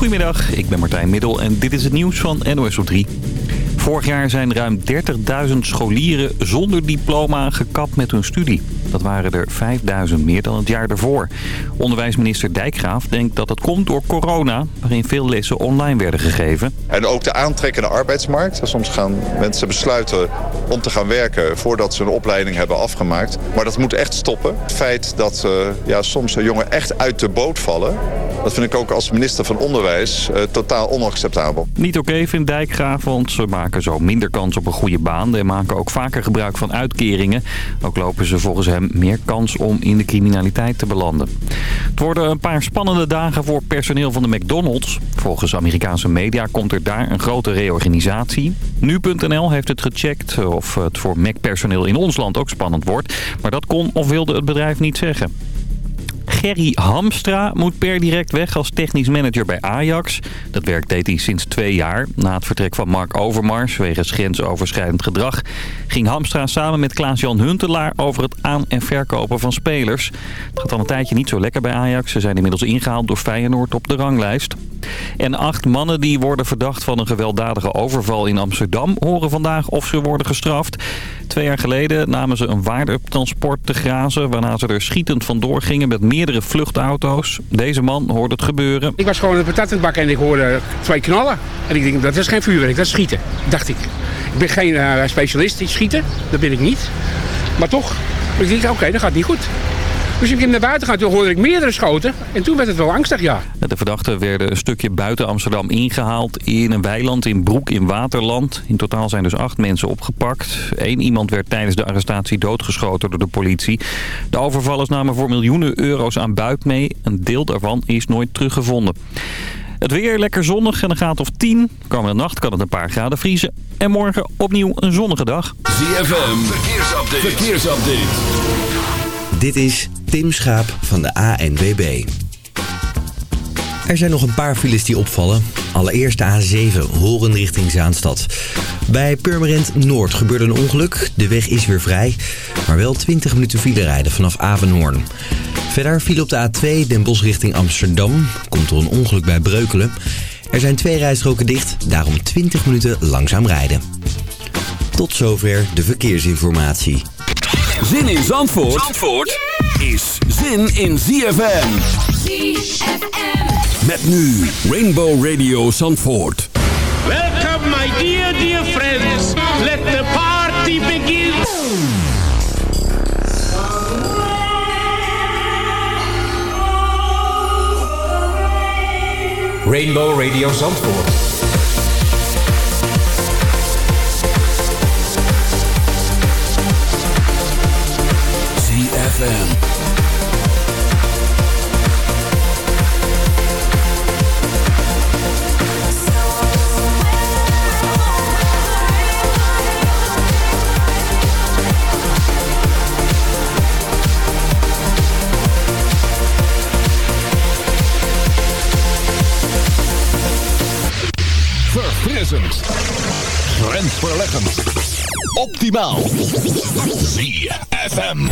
Goedemiddag, ik ben Martijn Middel en dit is het nieuws van NOS op 3. Vorig jaar zijn ruim 30.000 scholieren zonder diploma gekapt met hun studie. Dat waren er 5000 meer dan het jaar daarvoor. Onderwijsminister Dijkgraaf denkt dat het komt door corona... waarin veel lessen online werden gegeven. En ook de aantrekkende arbeidsmarkt. Soms gaan mensen besluiten om te gaan werken... voordat ze een opleiding hebben afgemaakt. Maar dat moet echt stoppen. Het feit dat uh, ja, soms jongen echt uit de boot vallen... dat vind ik ook als minister van Onderwijs uh, totaal onacceptabel. Niet oké okay, vindt Dijkgraaf, want ze maken zo minder kans op een goede baan... en maken ook vaker gebruik van uitkeringen. Ook lopen ze volgens hem meer kans om in de criminaliteit te belanden. Het worden een paar spannende dagen voor personeel van de McDonald's. Volgens Amerikaanse media komt er daar een grote reorganisatie. Nu.nl heeft het gecheckt of het voor Mac-personeel in ons land ook spannend wordt. Maar dat kon of wilde het bedrijf niet zeggen. Gerry Hamstra moet per direct weg als technisch manager bij Ajax. Dat werk deed hij sinds twee jaar. Na het vertrek van Mark Overmars wegens grensoverschrijdend gedrag... ging Hamstra samen met Klaas-Jan Huntelaar over het aan- en verkopen van spelers. Het gaat al een tijdje niet zo lekker bij Ajax. Ze zijn inmiddels ingehaald door Feyenoord op de ranglijst. En acht mannen die worden verdacht van een gewelddadige overval in Amsterdam... horen vandaag of ze worden gestraft. Twee jaar geleden namen ze een waardetransport te grazen... waarna ze er schietend vandoor gingen met meerdere vluchtauto's. Deze man hoorde het gebeuren. Ik was gewoon een patat aan het bakken en ik hoorde twee knallen. En ik denk, dat is geen vuurwerk, dat is schieten, dacht ik. Ik ben geen uh, specialist in schieten, dat ben ik niet. Maar toch, ik denk, oké, dat gaat niet goed. Dus ik ging naar buiten gaan, toen hoorde ik meerdere schoten. En toen werd het wel angstig, ja. De verdachten werden een stukje buiten Amsterdam ingehaald... in een weiland in Broek in Waterland. In totaal zijn dus acht mensen opgepakt. Eén iemand werd tijdens de arrestatie doodgeschoten door de politie. De overvallers namen voor miljoenen euro's aan buik mee. Een deel daarvan is nooit teruggevonden. Het weer lekker zonnig en een graad of 10. Komende nacht kan het een paar graden vriezen. En morgen opnieuw een zonnige dag. ZFM, verkeersupdate. verkeersupdate. Dit is Tim Schaap van de ANWB. Er zijn nog een paar files die opvallen. Allereerst de A7, Horen richting Zaanstad. Bij Purmerend Noord gebeurde een ongeluk. De weg is weer vrij, maar wel 20 minuten file rijden vanaf Avenhoorn. Verder viel op de A2 Den Bosch richting Amsterdam. Komt er een ongeluk bij Breukelen. Er zijn twee rijstroken dicht, daarom 20 minuten langzaam rijden. Tot zover de verkeersinformatie. Zin in Zandvoort, Zandvoort is zin in ZFM. ZFM. Met nu Rainbow Radio Zandvoort. Welcome my dear, dear friends. Let the party begin. Rainbow Radio Zandvoort. ZFM. Grensverleggend. Optimaal. ZFM.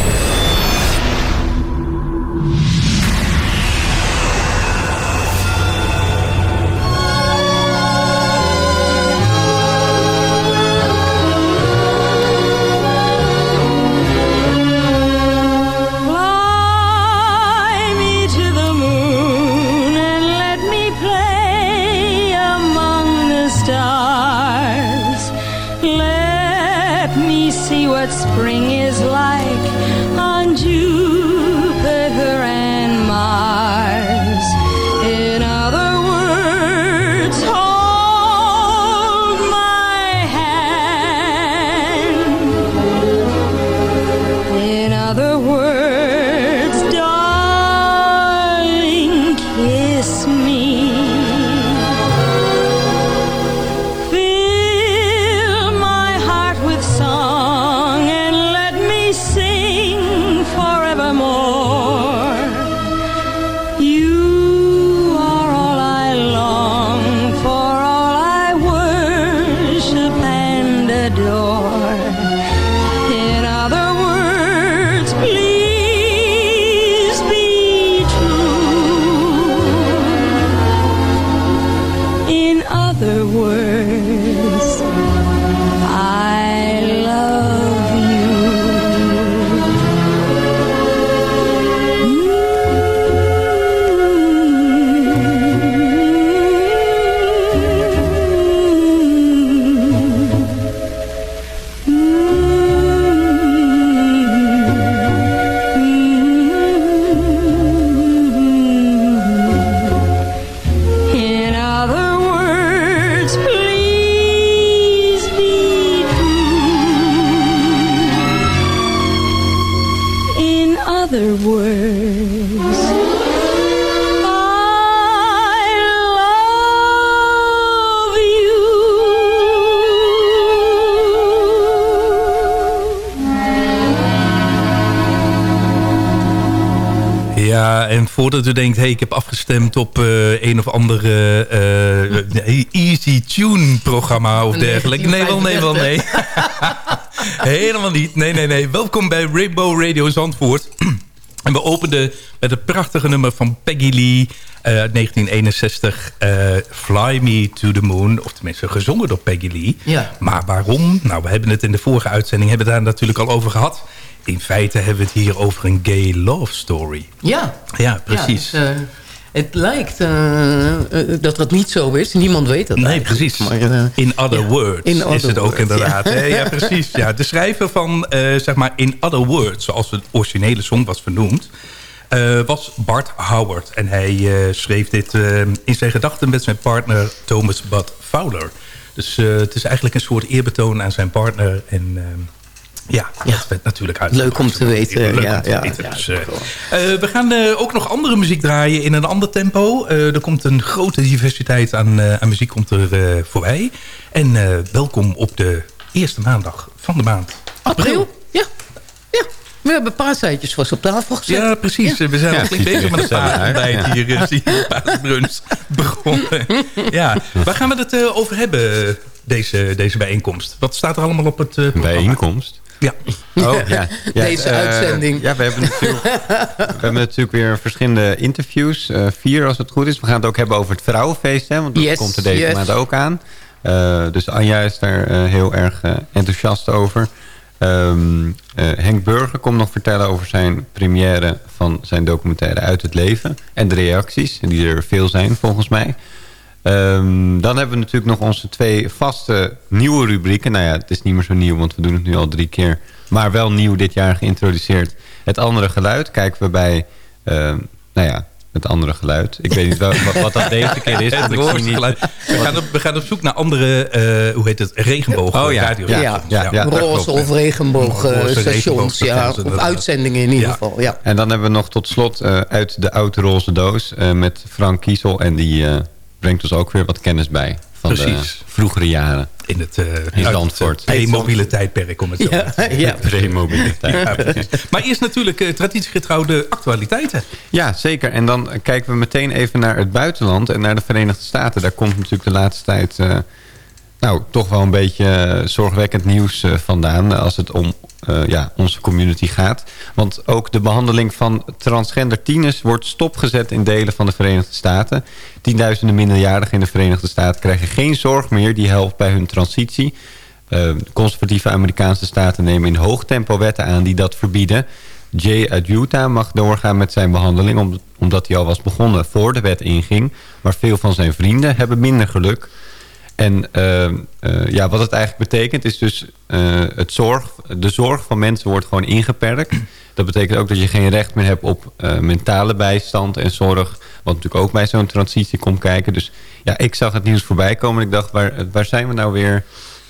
other words. Ja, en voordat u denkt, hey, ik heb afgestemd op eh, een of andere eh, eh, Easy Tune programma of dergelijke. Nee, wel nee, wel nee. Helemaal niet. Nee, nee, nee. Welkom bij Rainbow Radio Zandvoort. En we openden met het prachtige nummer van Peggy Lee eh, uit 1961. eh, Fly Me to the Moon. Of tenminste gezongen door Peggy Lee. Ja. Maar waarom? Nou, we hebben het in de vorige uitzending hebben we daar natuurlijk al over gehad. In feite hebben we het hier over een gay love story. Ja. Ja, precies. Ja, dus, eh, het lijkt eh, eh, dat dat niet zo is. Niemand weet dat Nee, eigenlijk. precies. Maar, eh, In other ja. words In is het ook inderdaad. ja. hè? Ja. precies. Ja. De schrijver van, eh, zeg maar, In Other Words, zoals de originele song was vernoemd... eh, was Bart Howard. En hij eh, schreef dit in zijn gedachten met zijn partner Thomas Bud Fowler. Dus eh, het is eigenlijk een soort eerbetoon aan zijn partner. En ja, dat werd natuurlijk uit. Leuk om te weten, Leuk ja, om te ja, weten. ja, Dus, we gaan eh, ook nog andere muziek draaien in een ander tempo. Eh, er komt een grote diversiteit aan, eh, aan muziek komt er voorbij. En eh, welkom op de eerste maandag van de maand. April? Ja. ja. We hebben paasheidjes vast op tafel gezet. Ja, precies. We zijn Ja. al flink bezig met ja. het hier. zie je, begonnen. Ja, waar gaan we het eh, over hebben, deze, deze bijeenkomst? Wat staat er allemaal op het programma? Bijeenkomst? Ja. Oh, ja. ja Deze eh, uitzending. Ja, we hebben, natuurlijk, we hebben natuurlijk weer verschillende interviews. eh, vier als het goed is. We gaan het ook hebben over het vrouwenfeest. Hè, want dat Yes, komt er deze yes. maand ook aan. Eh, dus Anja is daar heel erg enthousiast over. Ehm, eh, Henk Burger komt nog vertellen over zijn première van zijn documentaire Uit het Leven. En de reacties, die er veel zijn volgens mij. Ehm, dan hebben we natuurlijk nog onze twee vaste nieuwe rubrieken. Nou ja, het is niet meer zo nieuw, want we doen het nu al drie keer. Maar wel nieuw dit jaar geïntroduceerd. Het andere geluid kijken we bij... ehm, nou ja, het andere geluid. Ik weet niet wel, wat, wat dat deze keer is. Het want ik zie woord niet- geluid. We gaan, op, we gaan op zoek naar andere, eh, hoe heet het, regenboog Oh ja, ja, ja, ja, Roze of regenboogstations. Ja, of uitzendingen in ieder Ja. geval. Ja. En dan hebben we nog tot slot eh, uit de oude roze doos eh, met Frank Kiesel. En die eh, brengt ons ook weer wat kennis bij van de vroegere jaren. In het, eh, in het pre-mobiele tijdperk, om het zo Ja, te ja. Pre-mobiele tijd. Ja, precies. Maar eerst natuurlijk eh, traditiegetrouwde actualiteiten. Ja, zeker. En dan kijken we meteen even naar het buitenland en naar de Verenigde Staten. Daar komt natuurlijk de laatste tijd eh, nou, toch wel een beetje eh, zorgwekkend nieuws eh, vandaan... als het om eh, ja, onze community gaat. Want ook de behandeling van transgender tieners wordt stopgezet in delen van de Verenigde Staten. Tienduizenden minderjarigen in de Verenigde Staten krijgen geen zorg meer... die helpt bij hun transitie. Eh, conservatieve Amerikaanse staten nemen in hoog tempo wetten aan die dat verbieden... Jay uit Utah mag doorgaan met zijn behandeling... om- omdat hij al was begonnen voor de wet inging. Maar veel van zijn vrienden hebben minder geluk. En eh, eh, ja, wat het eigenlijk betekent is dus... eh, het zorg, de zorg van mensen wordt gewoon ingeperkt. Dat betekent ook dat je geen recht meer hebt op mentale bijstand en zorg. Wat natuurlijk ook bij zo'n transitie komt kijken. Dus ja, ik zag het nieuws voorbij komen. En ik dacht, waar, waar zijn we nou weer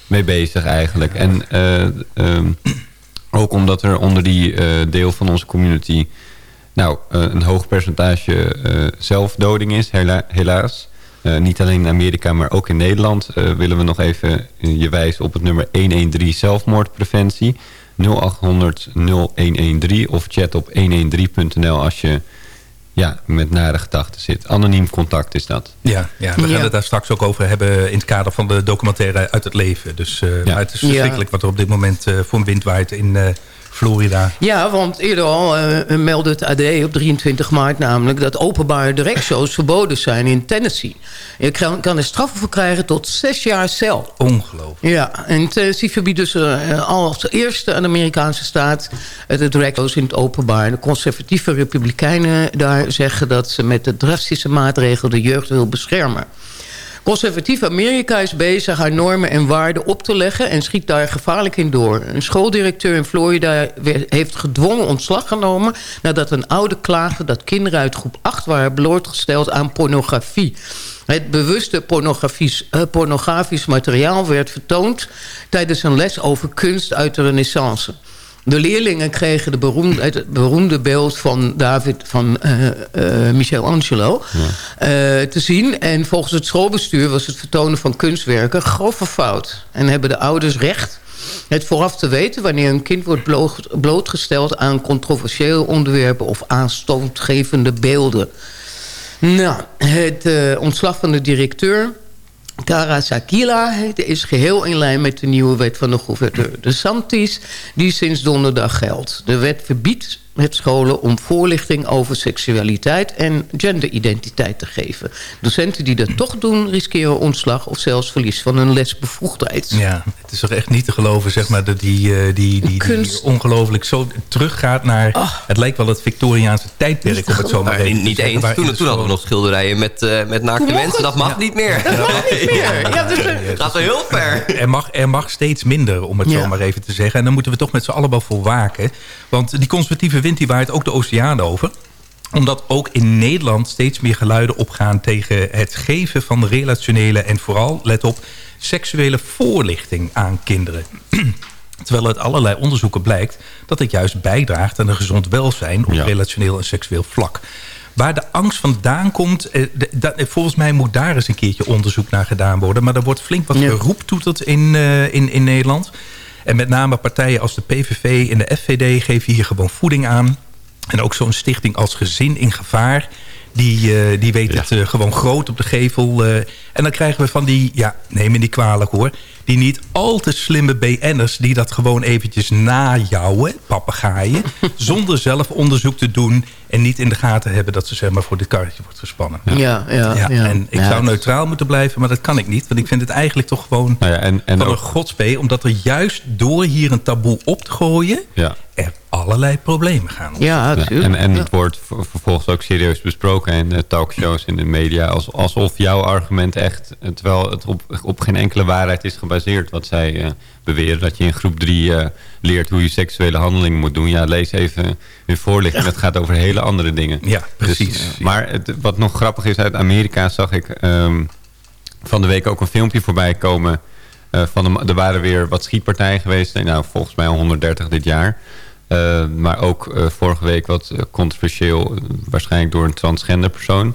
mee bezig eigenlijk? En eh, ehm, ook omdat er onder die deel van onze community... nou, een hoog percentage zelfdoding is, hela- helaas. Eh, niet alleen in Amerika, maar ook in Nederland... eh, willen we nog even eh, je wijzen op het nummer 113 zelfmoordpreventie. 0800 0113 of chat op 113.nl als je ja, met nare gedachten zit. Anoniem contact is dat. Ja, ja we gaan Ja. het daar straks ook over hebben in het kader van de documentaire Uit het Leven. Dus eh, Ja. het is Ja. verschrikkelijk wat er op dit moment eh, voor een wind waait in eh, Florida. Ja, want eerder al eh, meldde het AD op 23 maart namelijk... dat openbare directshows verboden zijn in Tennessee. Je kan, kan er straffen voor krijgen tot zes jaar cel. Ongelooflijk. Ja, en Tennessee verbiedt dus eh, als eerste aan de Amerikaanse staat... de directshows in het openbaar. De conservatieve republikeinen daar zeggen dat ze met de drastische maatregel... de jeugd wil beschermen. Conservatief Amerika is bezig haar normen en waarden op te leggen... en schiet daar gevaarlijk in door. Een schooldirecteur in Florida heeft gedwongen ontslag genomen... nadat een oude klaagde dat kinderen uit groep 8 waren blootgesteld aan pornografie. Het bewuste pornografisch, eh, pornografisch materiaal werd vertoond... tijdens een les over kunst uit de renaissance. De leerlingen kregen de beroemde, het beroemde beeld van David van eh, eh, Michelangelo eh, te zien. En volgens het schoolbestuur was het vertonen van kunstwerken grove fout. En hebben de ouders recht het vooraf te weten wanneer een kind wordt bloot- blootgesteld aan controversiële onderwerpen of aanstootgevende beelden. Nou, het ontslag van de directeur Tara Sakila is geheel in lijn met de nieuwe wet van de gouverneur de Santis... die sinds donderdag geldt. De wet verbiedt het scholen om voorlichting over seksualiteit en genderidentiteit te geven. Docenten die dat toch doen, riskeren ontslag of zelfs verlies van hun lesbevoegdheid. Ja, het is toch echt niet te geloven, zeg maar, dat die, eh, die, die, die, Kunst. ongelooflijk zo teruggaat naar... Het lijkt wel het Victoriaanse tijdperk, om het zo maar even te niet zeggen, eens. Toen, toen hadden we nog schilderijen met, eh met naakte mensen. Dat mag niet meer. Dat mag niet meer. Ja, dus, eh, Gaat wel heel ver. Er mag, er mag steeds minder, om het Ja. zo maar even te zeggen. En dan moeten we toch met z'n allen wel voor waken. Want die conservatieve wind die waait ook de oceaan over omdat ook in Nederland steeds meer geluiden opgaan... tegen het geven van relationele en vooral, let op... seksuele voorlichting aan kinderen. Terwijl uit allerlei onderzoeken blijkt dat het juist bijdraagt... aan een gezond welzijn op Ja. relationeel en seksueel vlak. Waar de angst vandaan komt... eh, dat- eh, volgens mij moet daar eens een keertje onderzoek naar gedaan worden. Maar er wordt flink wat Ja. geroeptoeterd in, eh, in, in Nederland. En met name partijen als de PVV en de FVD geven hier gewoon voeding aan. En ook zo'n stichting als Gezin in Gevaar... die, eh, die weet het eh, gewoon groot op de gevel. eh. en dan krijgen we van die, ja, neem me niet kwalijk hoor... die niet al te slimme BN'ers die dat gewoon eventjes najouwen, papegaaien... zonder zelf onderzoek te doen... en niet in de gaten hebben dat ze zeg maar voor dit karretje wordt gespannen. ja, ja, ja, En ik Ja. zou neutraal moeten blijven, maar dat kan ik niet. Want ik vind het eigenlijk toch gewoon Nou ja, en, en van een godspee... omdat er juist door hier een taboe op te gooien... ja. er allerlei problemen gaan ontstaan. Ja, natuurlijk. en en Ja. het wordt ver- vervolgens ook serieus besproken in de talkshows in de media. Als, alsof jouw argument echt, eh, terwijl het op, op geen enkele waarheid is gebaseerd. Wat zij eh, beweren, dat je in groep drie eh, leert hoe je seksuele handelingen moet doen. Ja, lees even hun voorlichting. Dat gaat over hele andere dingen. Ja, precies. Dus, eh, maar het, wat nog grappig is, uit Amerika zag ik ehm, van de week ook een filmpje voorbij komen. eh, van de, er waren weer wat schietpartijen geweest. Nou, volgens mij al 130 dit jaar. Eh, maar ook eh, vorige week wat eh, controversieel, waarschijnlijk door een transgender persoon.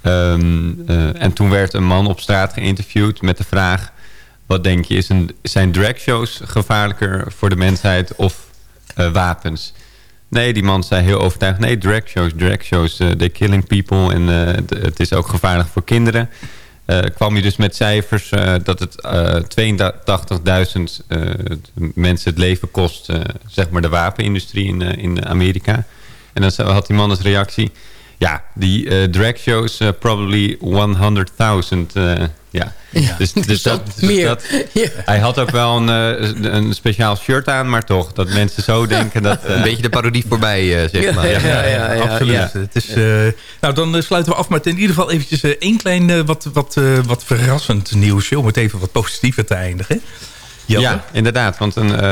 Ehm, eh, en toen werd een man op straat geïnterviewd met de vraag... wat denk je, is een, zijn dragshows gevaarlijker voor de mensheid of wapens? Nee, die man zei heel overtuigd... nee, dragshows, dragshows, they're killing people... en het is ook gevaarlijk voor kinderen. Eh, kwam je dus met cijfers eh, dat het eh 82.000 eh, mensen het leven kost... zeg maar de wapenindustrie in, in Amerika. En dan had die man als reactie... ja, die eh dragshows, eh, probably 100.000... eh, ja. Dus, dus Dus dat, dus meer. dat- Ja. hij had ook wel een, een speciaal shirt aan, maar toch, dat mensen zo denken dat... Een beetje de parodie voorbij, eh, zeg Ja, maar. ja, ja, ja, ja, absoluut. ja. Het is, nou, dan sluiten we af met in ieder geval eventjes één klein wat, wat, wat verrassend nieuwsje... om het even wat positiever te eindigen. Ja, inderdaad. Want een,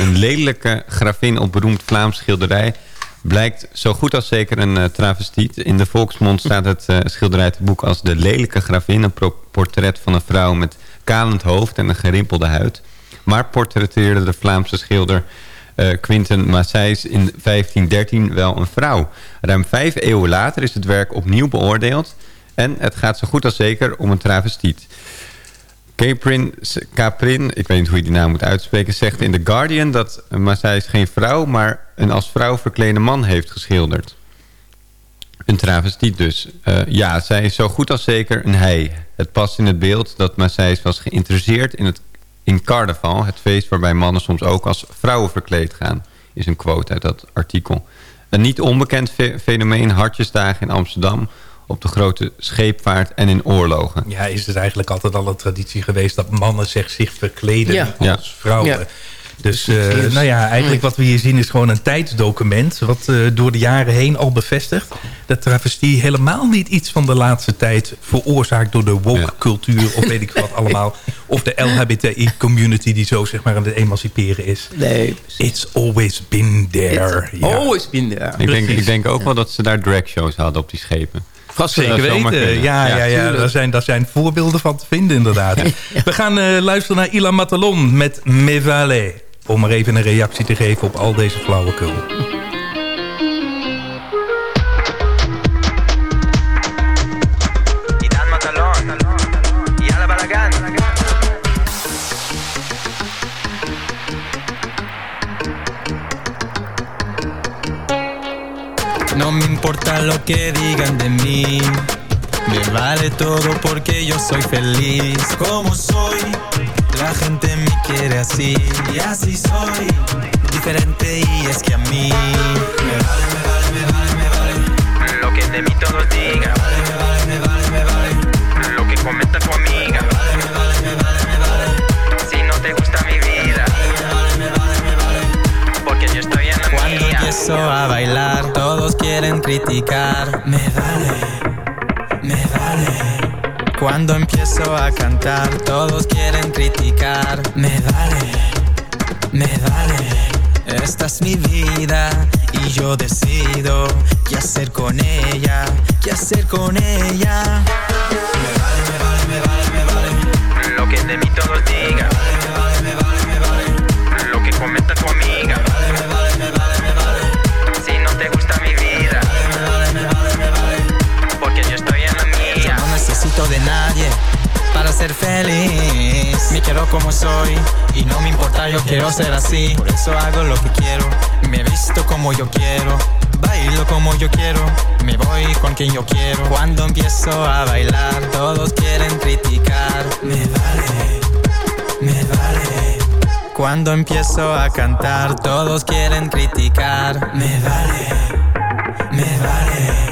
een lelijke gravin op beroemd Vlaams schilderij... blijkt zo goed als zeker een eh, travestiet. In de volksmond staat het eh, schilderij te boek als de lelijke gravin. Een portret van een vrouw met kalend hoofd en een gerimpelde huid. Maar portretteerde de Vlaamse schilder eh, Quinten Massijs in 1513 wel een vrouw. Ruim vijf eeuwen later is het werk opnieuw beoordeeld... en het gaat zo goed als zeker om een travestiet. Caprin, Caprin, ik weet niet hoe je die naam moet uitspreken... zegt in The Guardian dat Massijs geen vrouw... maar een als vrouw verklede man heeft geschilderd. Een travestiet dus. Eh, ja, zij is zo goed als zeker een hij. Het past in het beeld dat Massijs was geïnteresseerd in, het, in carnaval... het feest waarbij mannen soms ook als vrouwen verkleed gaan... is een quote uit dat artikel. Een niet onbekend fe- fenomeen hartjesdagen in Amsterdam... op de grote scheepvaart en in oorlogen. Ja, is het eigenlijk altijd al een traditie geweest... dat mannen zich, zich verkleden Ja. als Ja. vrouwen. Ja. Dus eh, nou ja, eigenlijk wat we hier zien is gewoon een tijdsdocument... wat eh, door de jaren heen al bevestigt... dat travestie helemaal niet iets van de laatste tijd... veroorzaakt door de woke-cultuur of weet ik wat allemaal... of de LHBTI-community die zo zeg maar aan het emanciperen is. Nee, It's always been there. It's Ja. always been there. Ik denk, ik denk ook wel dat ze daar dragshows hadden op die schepen. Vast Zeker weten. kunnen. Ja, ja, Ja, daar, zijn, daar zijn voorbeelden van te vinden inderdaad. We gaan eh, luisteren naar Ilan Matalon met Me Vale. Om maar even een reactie te geven op al deze flauwekul. Que digan de mí. Me vale todo porque yo soy feliz como soy. La gente me quiere así y así soy. Diferente y es que a mí me vale, me vale, me vale, me vale. Lo que de mí todos digan. Me vale, me vale, me vale, me vale. Lo que comenta tu amiga. Me vale, me vale, me vale, me vale. Si no te gusta mi vida. Me vale, me vale, me vale. Porque yo estoy en la Cuando empiezo a bailar, quieren criticar. Me vale, me vale. Cuando empiezo a cantar, todos quieren criticar. Me vale, me vale. Esta es mi vida y yo decido qué hacer con ella, qué hacer con ella. Me vale, me vale, me vale, me vale. Lo que de mí todos digan. Feliz. Me quiero como soy y no me importa, yo quiero ser así. Por eso hago lo que quiero, me visto como yo quiero. Bailo como yo quiero, me voy con quien yo quiero. Cuando empiezo a bailar, todos quieren criticar. Me vale, me vale. Cuando empiezo a cantar, todos quieren criticar. Me vale, me vale.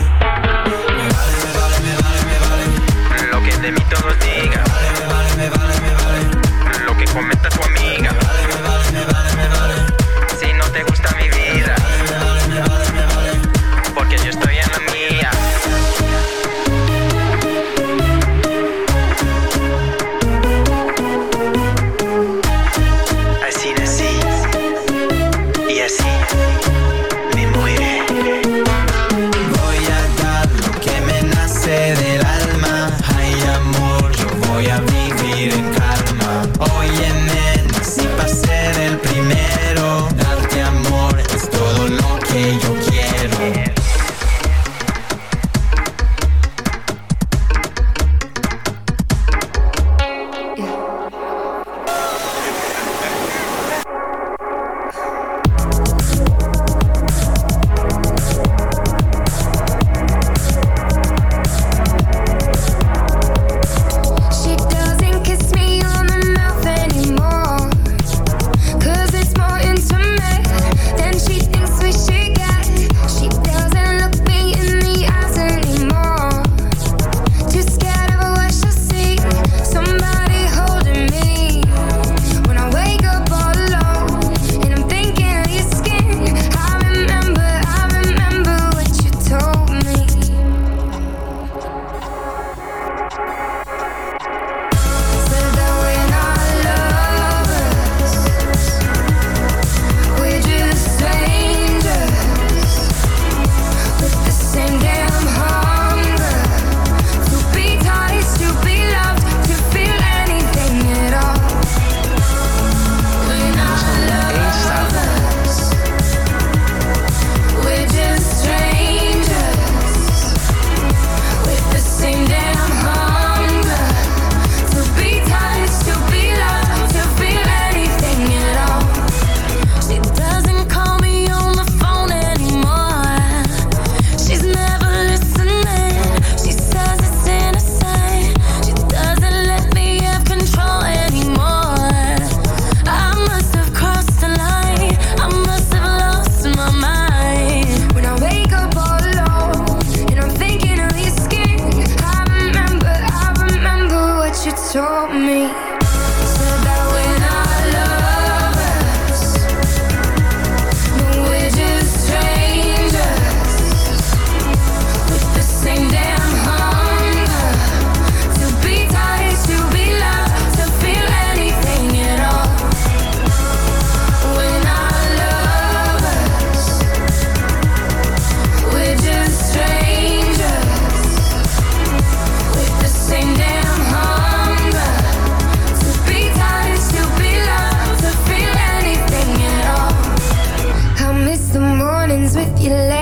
you.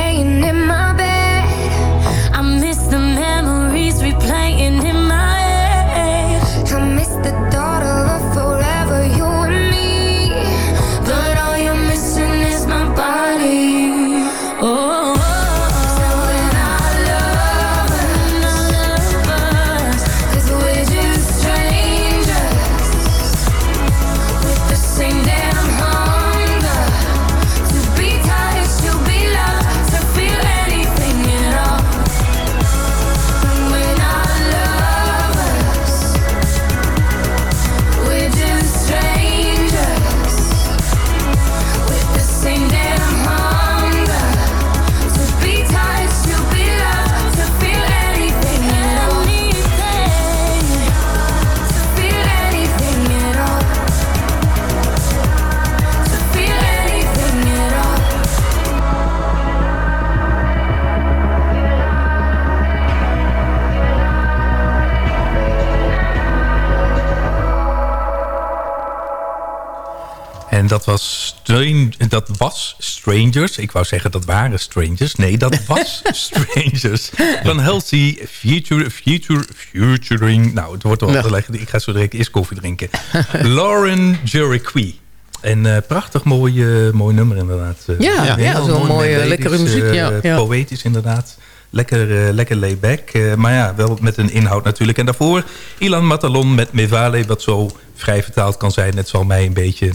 Dat was Strangers. Ik wou zeggen dat waren Strangers. Nee, dat was Strangers. Van Healthy Future, Future, Futuring... Nou, het wordt wel Ja. ja. Ik ga zo direct eerst koffie drinken. Lauren Jeriquee. En eh, prachtig mooi, mooi nummer inderdaad. Eh, Ja, ja, mooi mooie, melodisch, lekkere muziek, eh, ja, ja. Poëtisch inderdaad. Lekker, lekker layback. maar ja, wel met een inhoud natuurlijk. En daarvoor Ilan Matalon met Mevale. Wat zo vrij vertaald kan zijn. Het zal mij een beetje...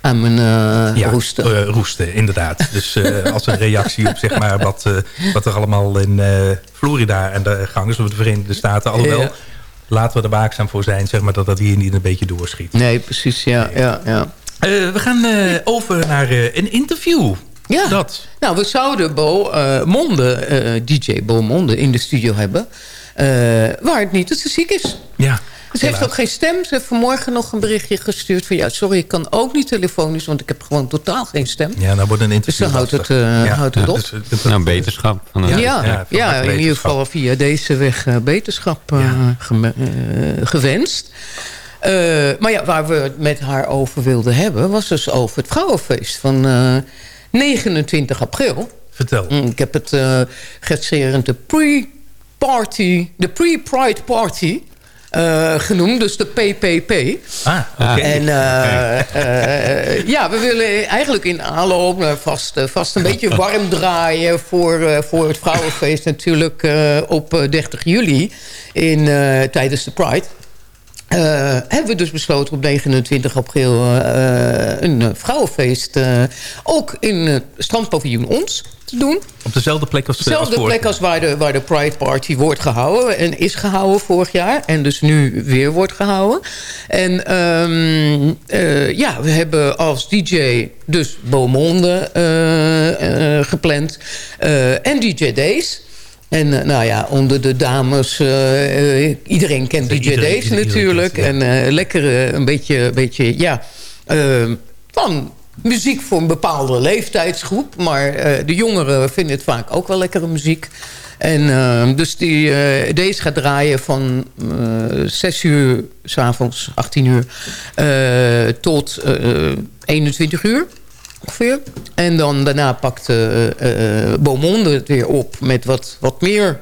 Aan mijn eh, Ja, roesten. roesten, inderdaad. Dus eh, als een reactie op zeg maar, wat, eh, wat er allemaal in Florida en de gang is... of de Verenigde Staten. Alhoewel, Ja. laten we er waakzaam voor zijn... Zeg maar, dat dat hier niet een beetje doorschiet. Nee, precies, ja. ja, ja. We gaan over naar een interview. Ja. Dat. Nou, we zouden Bo Monde, DJ Bo Monde, in de studio hebben. waar het niet dat ze ziek is. Ja. Ze heeft ook geen stem. Ze heeft vanmorgen nog een berichtje gestuurd van... ja, sorry, ik kan ook niet telefonisch... want ik heb gewoon totaal geen stem. Ja, nou wordt een Dus interview dan houdt het, eh, Ja. houdt het Ja, op. dus, Nou, beterschap. Van Ja, ja, ja, in ieder geval via deze weg beterschap eh, eh, gewenst. Eh, maar ja, waar we het met haar over wilden hebben... was dus over het vrouwenfeest van eh, 29 april. Vertel. Mm, Ik heb het eh gekscherend de pre-party... de pre-pride party... eh, genoemd, dus de PPP. Ah, oké. En eh, eh, ja, we willen eigenlijk in aanloop vast, vast een beetje warm draaien... voor, voor het vrouwenfeest natuurlijk op eh, 30 juli in, tijdens de Pride. Eh, hebben we dus besloten op 29 april eh, een eh, vrouwenfeest... ook in het strandpaviljoen Ons te doen. Op dezelfde plek als, als Dezelfde plek als waar de, waar de Pride Party wordt gehouden. En is gehouden vorig jaar. En dus nu weer wordt gehouden. En ehm, eh, ja, we hebben als DJ dus Beaumonde gepland. en DJ Days. En eh, nou ja, onder de dames, eh, eh, iedereen kent DJ Iedereen- Days iedereen natuurlijk. En eh, lekker een beetje, beetje ja, van muziek voor een bepaalde leeftijdsgroep. Maar de jongeren vinden het vaak ook wel lekkere muziek. En dus die, deze gaat draaien van eh 6 uur s'avonds, 18 uur, tot eh 21 uur ongeveer. En dan daarna pakt eh eh, Beaumonde het weer op met wat, wat meer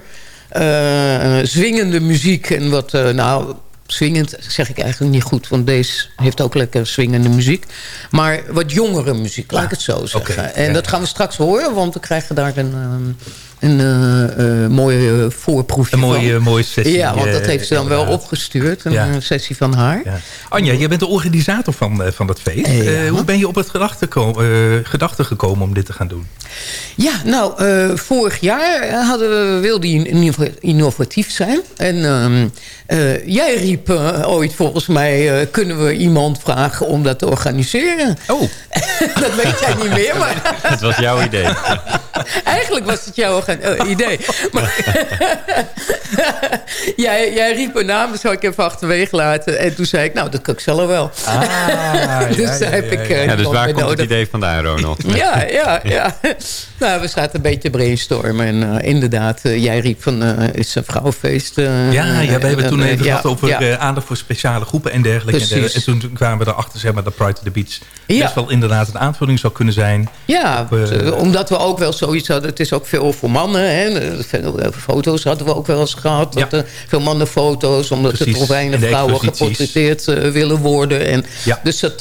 eh, zwingende muziek. En wat, eh, nou, zwingend zeg ik eigenlijk niet goed. Want deze heeft ook lekker swingende muziek. Maar wat jongere muziek, laat ik het zo zeggen. en ja. dat gaan we straks horen. Want we krijgen daar een, ehm, een eh, eh, mooie eh, voorproefje Een mooie, van. mooie sessie. Ja, want dat eh, heeft ze dan wel opgestuurd. Een Ja. eh, sessie van haar. Ja. Anja, jij bent de organisator van, eh, van dat feest. Ja. Eh, hoe ben je op het gedachte, eh, gedachte gekomen om dit te gaan doen? Ja, nou, eh, vorig jaar eh, hadden we, wilden we inno- innovatief zijn. En ehm, eh, jij riep eh, ooit volgens mij... eh, kunnen we iemand vragen om dat te organiseren? Oh. dat weet jij niet meer, maar Dat was jouw idee. eigenlijk was het jouw idee. Maar jij, jij riep een naam, dus zou ik even achterwege laten. En toen zei ik, nou, dat kan ik zelf wel. dus daar heb ik eh, Ja, dus waar komt het idee vandaan, Ronald? Ja, ja, ja. Nou, we zaten een beetje brainstormen. En eh, inderdaad, eh, jij riep van, eh, het is een vrouwenfeest. eh, Ja, ja, we hebben toen even ja, gehad over ja. eh, aandacht voor speciale groepen en dergelijke. En, Precies. en toen kwamen we erachter zeg maar, dat Pride to the Beach Ja. best wel inderdaad een aanvulling zou kunnen zijn. Ja, op, omdat we ook wel zoiets hadden. Het is ook veel voor mannen. Hè. Eh, Veel foto's hadden we ook wel eens gehad. Dat, eh, veel mannenfoto's. Omdat er Precies. toch weinig vrouwen geportretteerd eh, willen worden. En Ja. Dus dat,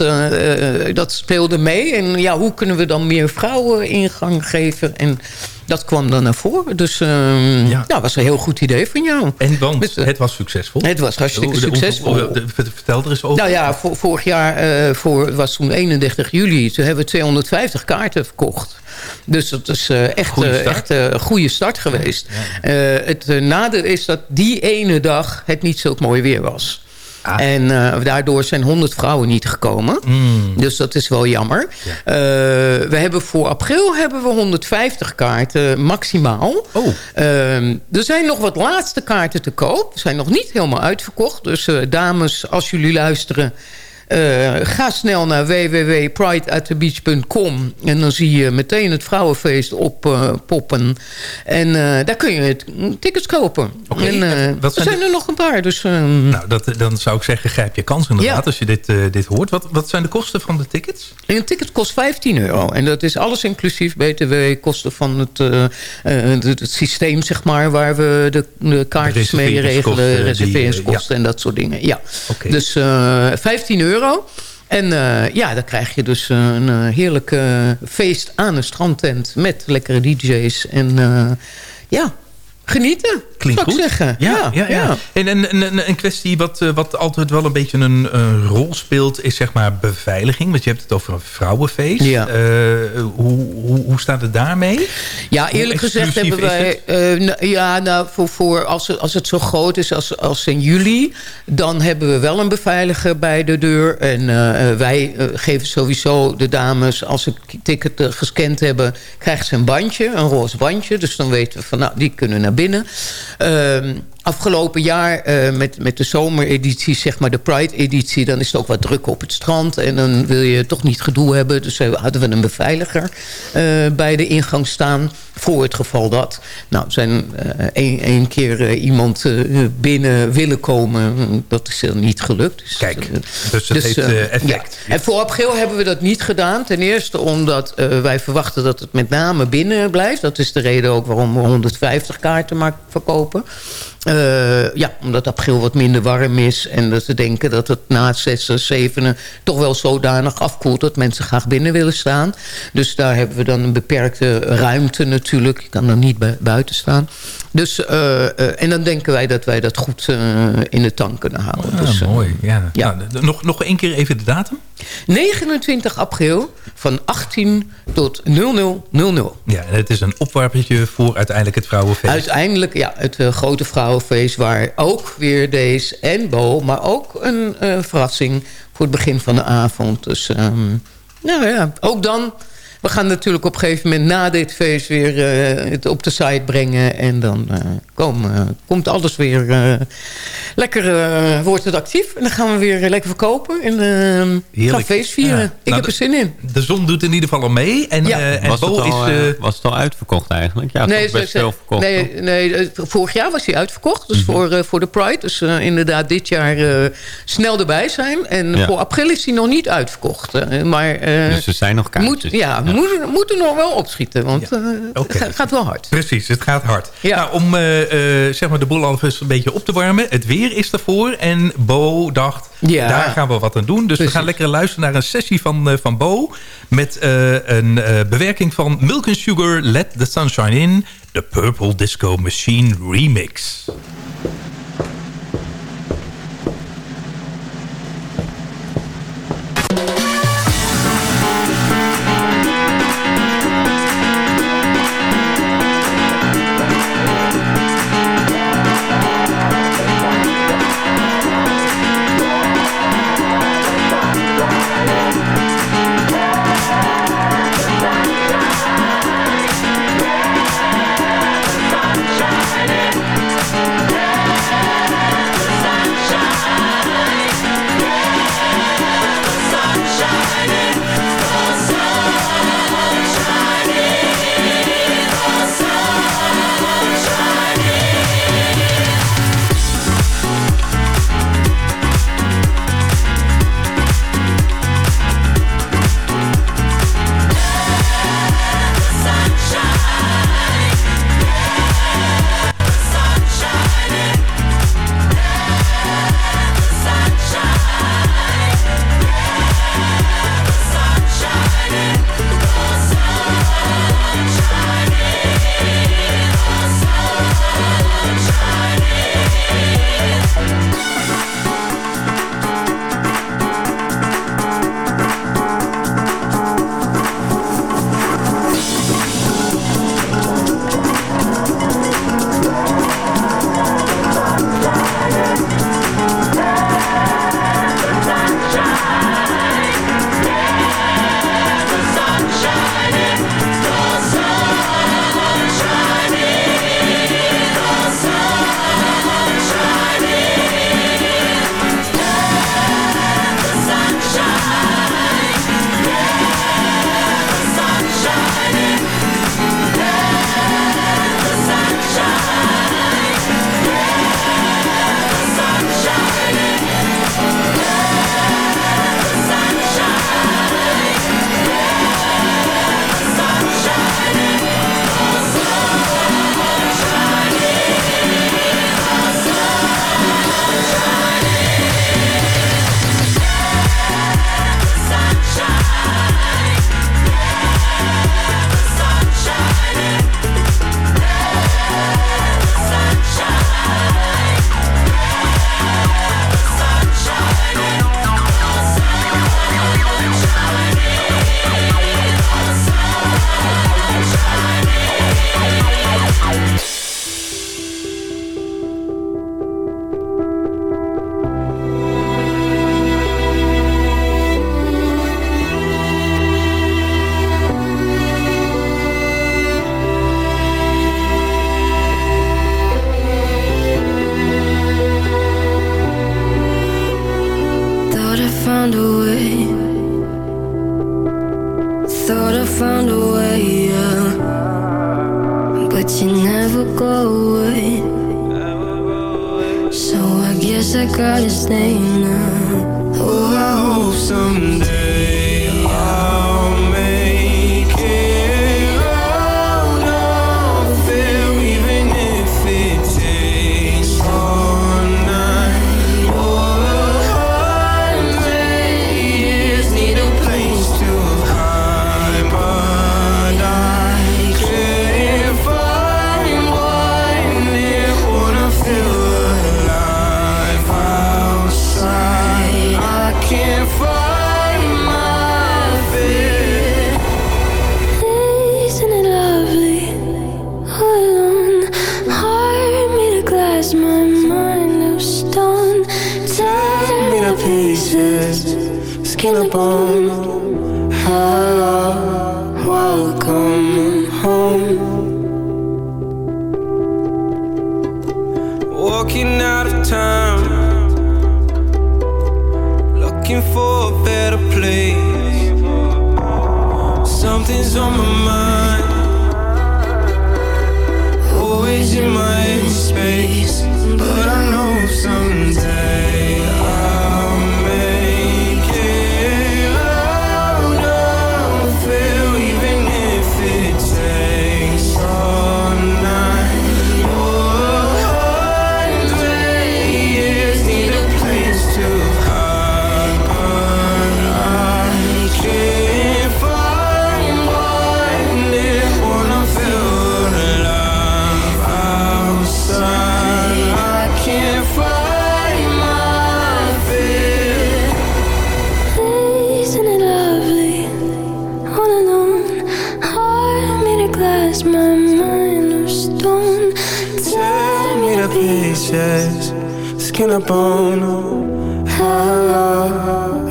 dat speelde mee. En ja, hoe kunnen we dan meer vrouwen ingang geven? En dat kwam dan naar voren. Dus ehm Ja. nou, was een heel goed idee van jou. En want Met, het was succesvol. Het was hartstikke hoe- succesvol. de- Vertel er eens over. Nou ja, vorig jaar eh, voor, was toen 31 juli. Toen hebben we 250 kaarten verkocht. Dus dat is eh, echt, eh, echt eh, een goede start geweest. Het nadeel is dat die ene dag het niet zo mooi weer was. Ah. En daardoor zijn 100 vrouwen niet gekomen. Mm. Dus dat is wel jammer. We hebben voor april hebben we 150 kaarten maximaal. Oh. Ehm, er zijn nog wat laatste kaarten te koop. Ze zijn nog niet helemaal uitverkocht. Dus dames, als jullie luisteren... Eh, ga snel naar www.prideatthebeach.com en dan zie je meteen het vrouwenfeest oppoppen. en eh, daar kun je het- tickets kopen. en, eh, wat er zijn er nog een paar, dus... ehm, Nou, dat, dan zou ik zeggen, grijp je kans inderdaad Ja. als je dit, eh, dit hoort. Wat, wat zijn de kosten van de tickets? Een ticket kost 15 euro. En dat is alles inclusief BTW, kosten van het, eh, eh, het, het systeem, zeg maar... waar we de, de kaartjes mee regelen, eh, reserveringskosten en dat soort dingen. Ja. Dus eh 15 euro. En eh, ja, dan krijg je dus eh, een eh, heerlijk feest aan een strandtent... met lekkere dj's en ja, genieten, Klinkt zou ik goed. zeggen. Ja, ja, ja. En een, een, een kwestie wat, eh, wat altijd wel een beetje een, een rol speelt... is zeg maar beveiliging. Want je hebt het over een vrouwenfeest. Ja. Eh, hoe, hoe, hoe staat het daarmee? Ja, eerlijk gezegd hebben wij... eh, ja, nou, voor, voor als, het, als het zo groot is als, als in juli... dan hebben we wel een beveiliger bij de deur. En wij geven sowieso de dames... als ze het ticket gescand hebben... krijgen ze een bandje, een roze bandje. Dus dan weten we van, nou, die kunnen naar binnen. Ehm, afgelopen jaar eh, met, met de zomereditie, zeg maar de Pride-editie... dan is het ook wat druk op het strand. En dan wil je toch niet gedoe hebben. Dus eh, hadden we een beveiliger eh, bij de ingang staan... voor het geval dat. Nou, er zijn één keer iemand binnen willen komen. Dat is niet gelukt. Dus, Kijk, dus het heeft eh, eh, effect. ja. En voor april hebben we dat niet gedaan. Ten eerste omdat wij verwachten dat het met name binnen blijft. Dat is de reden ook waarom we 150 kaarten maar verkopen. Eh, ja, omdat april wat minder warm is. En dat ze denken dat het na het 6, 7 toch wel zodanig afkoelt... dat mensen graag binnen willen staan. Dus daar hebben we dan een beperkte ruimte natuurlijk. Je kan er niet bu- buiten staan. Dus, eh, eh, en dan denken wij dat wij dat goed eh, in de tank kunnen houden. Ah, dus, eh, mooi. Ja. ja. Nou, nog, nog één keer even de datum. 29 april van 18 tot 0000. Ja, en het is een opwarpertje voor uiteindelijk het vrouwenfeest. Uiteindelijk, ja, het eh, grote vrouwenfeest... waar ook weer deze en Bo... maar ook een eh, verrassing voor het begin van de avond. Dus, ehm, nou ja, ook dan... We gaan natuurlijk op een gegeven moment na dit feest weer eh, het op de site brengen. En dan eh, kom, eh, komt alles weer eh, lekker, eh, wordt het actief. En dan gaan we weer lekker verkopen en gaan feest vieren. Ja. Ik Nou, heb er zin in. De zon doet in ieder geval al mee. En, Ja. eh, en was, Bo het al, is... was het al uitverkocht eigenlijk? Ja, toch ze- best ze- veel verkocht. Nee, toch? nee, vorig jaar was hij uitverkocht. Dus voor, eh, voor de Pride. Dus inderdaad dit jaar eh, snel erbij zijn. En Ja. voor april is hij nog niet uitverkocht. maar eh, dus er zijn nog kaartjes. moet, ja, Moet, moet er nog wel opschieten. Want eh, het ga- gaat wel hard. Precies, het gaat hard. Nou, om eh, eh, zeg maar de boel alvast een beetje op te warmen. Het weer is ervoor. En Bo dacht, daar gaan we wat aan doen. Dus we gaan lekker luisteren naar een sessie van, van Bo. Met een bewerking van Milk and Sugar, Let the Sunshine In. De Purple Disco Machine Remix. Pieces, skin and bone. Hello, welcome home. Walking out of town, looking for a better place. Something's on my mind, always in my space. But I know someday can I bone? Hello,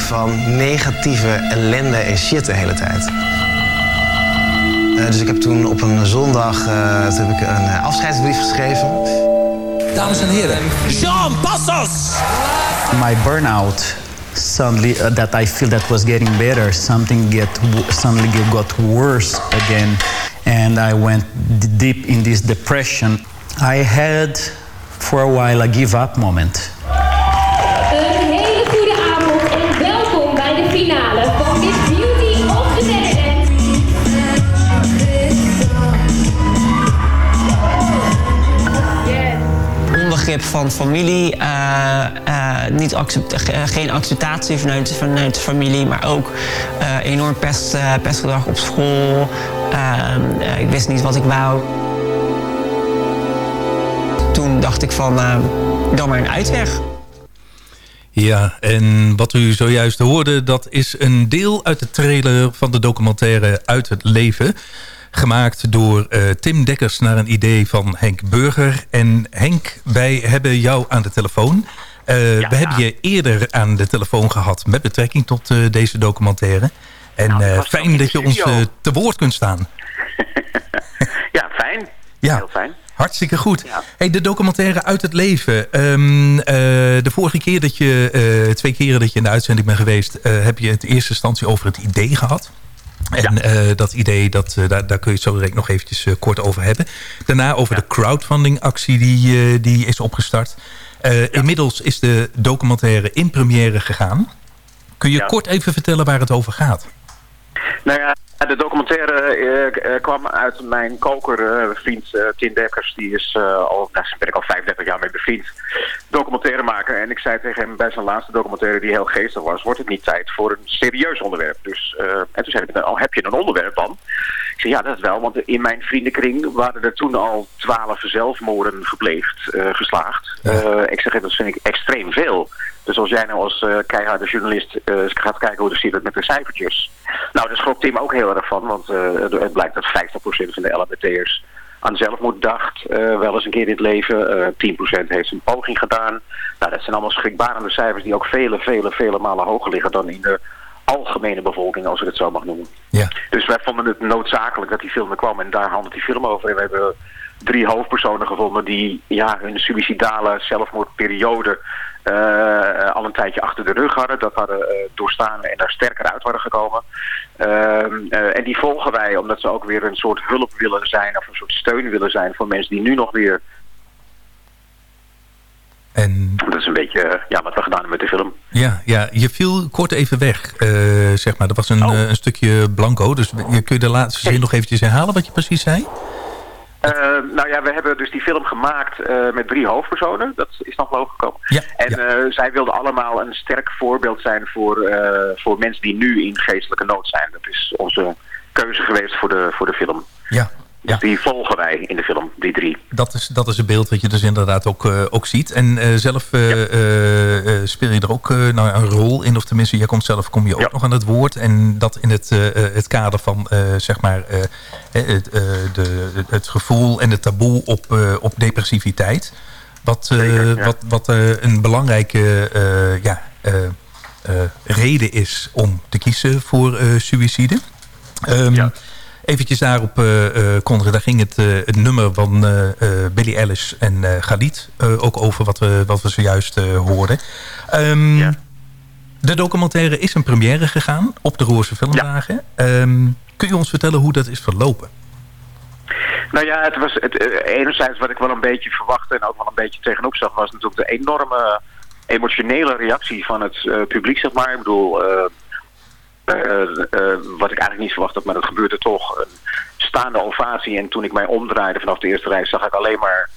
van negatieve ellende en shit de hele tijd. Eh, dus ik heb toen op een zondag eh, toen heb ik een eh, afscheidsbrief geschreven. Dames en heren, Jean Passos! my burnout suddenly uh, that I feel that was getting better something get suddenly got worse again and I went deep in this depression I had for a while a give up moment onbegrip van familie, eh, eh, niet accept, geen acceptatie vanuit, vanuit de familie, maar ook eh, enorm pest, pestgedrag op school. Ehm, eh, ik wist niet wat ik wou. Toen dacht ik van, dan maar een uitweg. Ja, en wat u zojuist hoorde, dat is een deel uit de trailer van de documentaire Uit het Leven. Gemaakt door eh, Tim Dekkers naar een idee van Henk Burger. En Henk, wij hebben jou aan de telefoon. Eh, we hebben je eerder aan de telefoon gehad met betrekking tot eh, deze documentaire. En Nou, fijn dat je ons te woord kunt staan. Ja, fijn. Ja. Heel fijn. Hartstikke goed. Hey, de documentaire Uit het Leven. Ehm, eh, de vorige keer dat je, twee keren dat je in de uitzending bent geweest... heb je het in eerste instantie over het idee gehad. En eh, dat idee, dat, eh, daar, daar kun je het zo direct nog eventjes eh, kort over hebben. Daarna over de crowdfunding actie die, die is opgestart. Inmiddels is de documentaire in première gegaan. Kun je kort even vertellen waar het over gaat? Nou Ja, De documentaire eh, eh, kwam uit mijn koker, eh, Tim Dekkers. Die is al, daar ben ik al 35 jaar mee bevriend. Documentairemaker. En ik zei tegen hem bij zijn laatste documentaire die heel geestig was... wordt het niet tijd voor een serieus onderwerp. Dus, en toen zei hij, oh, heb je een onderwerp dan? Ik zei, ja, dat wel. Want in mijn vriendenkring waren er toen al twaalf zelfmoorden gepleegd, geslaagd. Ik zeg, dat vind ik extreem veel. Dus als jij nou als eh, keiharde journalist eh, gaat kijken hoe het zit met de cijfertjes. Nou, daar schrok Tim ook heel erg van. Want eh, het- blijkt dat 50% van de LHBT'ers aan zelfmoord dacht. wel eens een keer in het leven. Eh 10% heeft een poging gedaan. Nou, dat zijn allemaal schrikbarende cijfers die ook vele, vele, vele malen hoger liggen dan in de algemene bevolking, als ik het zo mag noemen. Ja. Dus wij vonden het noodzakelijk dat die film er kwam. En daar handelt die film over. En we hebben drie hoofdpersonen gevonden die ja, hun suïcidale zelfmoordperiode eh, al een tijdje achter de rug hadden. Dat hadden eh, doorstaan en daar sterker uit waren gekomen. Ehm, eh, en die volgen wij omdat ze ook weer een soort hulp willen zijn of een soort steun willen zijn voor mensen die nu nog weer... En... Dat is een beetje ja, wat we gedaan hebben met de film. Ja, ja, je viel kort even weg, zeg maar. Dat was een, eh, een stukje blanco. Dus je, kun je de laatste zin nog eventjes herhalen wat je precies zei? Eh, nou ja, we hebben dus die film gemaakt eh, met drie hoofdpersonen. Dat is nog boven gekomen. en eh, zij wilden allemaal een sterk voorbeeld zijn voor, voor mensen die nu in geestelijke nood zijn. Dat is onze keuze geweest voor de, voor de film. Ja. Dus die volgen wij in de film, die drie. Dat is, dat is een beeld wat je dus inderdaad ook, eh, ook ziet. En eh, zelf eh, speel je er ook nou, een rol in. Of tenminste, jij komt zelf kom je ook nog aan het woord. En dat in het, het kader van zeg maar, het, de, het gevoel en het taboe op, op depressiviteit. Wat, wat, wat een belangrijke ja, reden is om te kiezen voor suïcide. Ehm, Eventjes daarop, eh eh, Conrad, daar ging het, eh, het nummer van eh eh Billy Ellis en eh Galit eh, ook over wat we, wat we zojuist eh, hoorden. Ehm, De documentaire is een première gegaan op de Roerse Filmdagen. Ehm, kun je ons vertellen hoe dat is verlopen? Nou ja, het was het, eh, enerzijds wat ik wel een beetje verwachtte en ook wel een beetje tegenop zag, was natuurlijk de enorme emotionele reactie van het eh, publiek, zeg maar. Ik bedoel, eh, eh, eh, wat ik eigenlijk niet verwacht had, maar dat gebeurde toch. Een staande ovatie en toen ik mij omdraaide vanaf de eerste rij zag ik alleen maar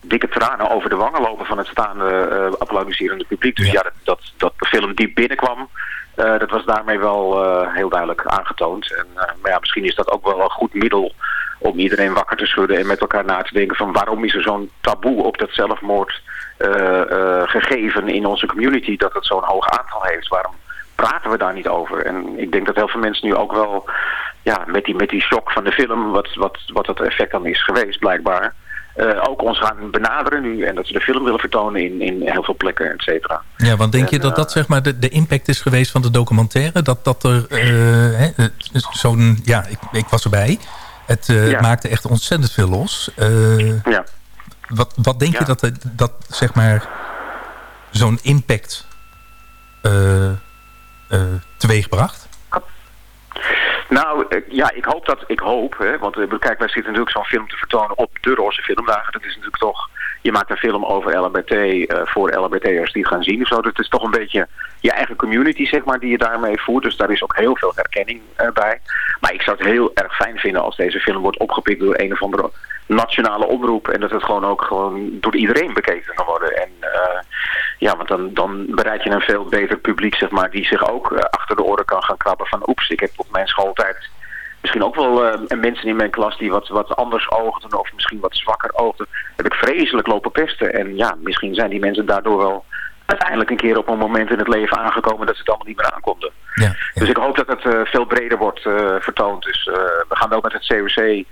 dikke tranen over de wangen lopen van het staande eh applaudisserende publiek. Dus ja, dat, dat, dat de film diep binnenkwam, eh, dat was daarmee wel eh, heel duidelijk aangetoond. En, eh, maar ja, misschien is dat ook wel een goed middel om iedereen wakker te schudden en met elkaar na te denken van waarom is er zo'n taboe op dat zelfmoord eh, eh, gegeven in onze community dat het zo'n hoog aantal heeft. Waarom praten we daar niet over? En ik denk dat heel veel mensen nu ook wel ja, met, die, met die shock van de film, wat, wat, wat het effect dan is geweest blijkbaar, eh, ook ons gaan benaderen nu en dat ze de film willen vertonen in, in heel veel plekken, et cetera. Ja, want denk je En, dat eh, dat zeg maar de, de impact is geweest van de documentaire? Dat, dat er eh, zo'n... Ja, ik, ik was erbij. Het Ja. maakte echt ontzettend veel los. Ja. Wat, wat denk je dat, dat zeg maar zo'n impact teweegbracht? Nou, eh, ja, ik hoop dat, ik hoop, hè, want eh, kijk, wij zitten natuurlijk zo'n film te vertonen op de Roze Filmdagen. Dat is natuurlijk toch, je maakt een film over LHBT, eh, voor LHBT'ers die gaan zien of zo. Dat is toch een beetje je eigen community, zeg maar, die je daarmee voert. Dus daar is ook heel veel herkenning eh, bij. Maar ik zou het heel erg fijn vinden als deze film wordt opgepikt door een of andere nationale omroep. En dat het gewoon ook gewoon door iedereen bekeken kan worden. En eh, ja, want dan, dan bereid je een veel beter publiek, zeg maar, die zich ook eh, achter de oren kan gaan krabben van oeps, ik heb op mijn schooltijd misschien ook wel eh, mensen in mijn klas die wat, wat anders oogden of misschien wat zwakker oogden. Heb ik vreselijk lopen pesten. En ja, misschien zijn die mensen daardoor wel uiteindelijk een keer op een moment in het leven aangekomen dat ze het allemaal niet meer aankonden. Dus ik hoop dat het eh, veel breder wordt vertoond. Dus we gaan wel met het COC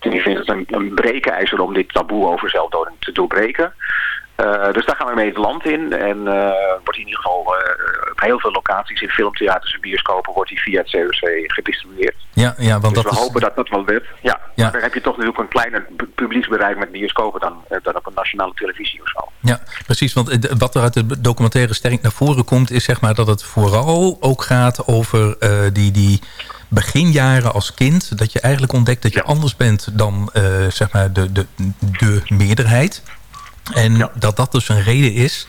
ik vind het een, een breekijzer om dit taboe over zelfdoding te doorbreken. Eh, dus daar gaan we mee het land in. En eh, wordt in ieder geval eh, op heel veel locaties in filmtheaters en bioscopen wordt die via het COC gedistribueerd. Ja, ja want dus dat we is... hopen dat dat wel lukt. Ja, Ja. maar dan heb je toch natuurlijk een kleiner pu- publieksbereik met bioscopen dan, dan op een nationale televisie of zo. Ja, precies. Want wat er uit de documentaire sterk naar voren komt... is zeg maar dat het vooral ook gaat over die, die beginjaren als kind. Dat je eigenlijk ontdekt dat je anders bent dan zeg maar de, de, de meerderheid. En dat dat dus een reden is...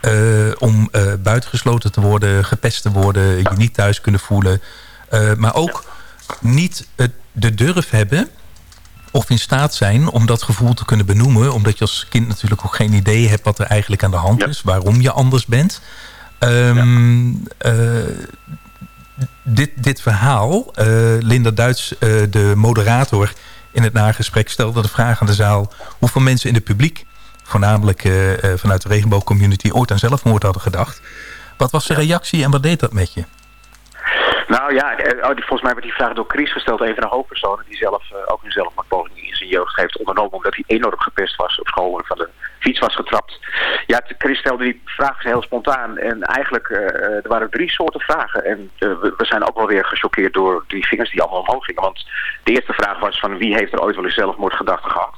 eh, om eh, buitengesloten te worden, gepest te worden... je niet thuis kunnen voelen... Eh, maar ook niet de durf hebben of in staat zijn om dat gevoel te kunnen benoemen. Omdat je als kind natuurlijk ook geen idee hebt wat er eigenlijk aan de hand is. Waarom je anders bent. Ehm, eh, dit, dit verhaal, Linda Duits, de moderator in het nagesprek... stelde de vraag aan de zaal hoeveel mensen in het publiek... voornamelijk eh, eh, vanuit de regenboogcommunity ooit aan zelfmoord hadden gedacht. Wat was de reactie en wat deed dat met je? Nou ja, eh, oh, volgens mij werd die vraag door Chris gesteld, een van de hoofdpersonen die zelf ook een zelfmoordpoging in zijn jeugd heeft ondernomen omdat hij enorm gepest was op school en van de fiets was getrapt. Ja, Chris stelde die vraag heel spontaan en eigenlijk er waren drie soorten vragen en we, zijn ook wel weer gechoqueerd door die vingers die allemaal omhoog gingen. Want de eerste vraag was van wie heeft er ooit wel eens zelfmoordgedachten gehad?